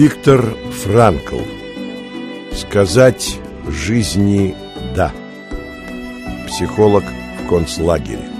Виктор Франкл. Сказать жизни «да» Психолог в концлагере.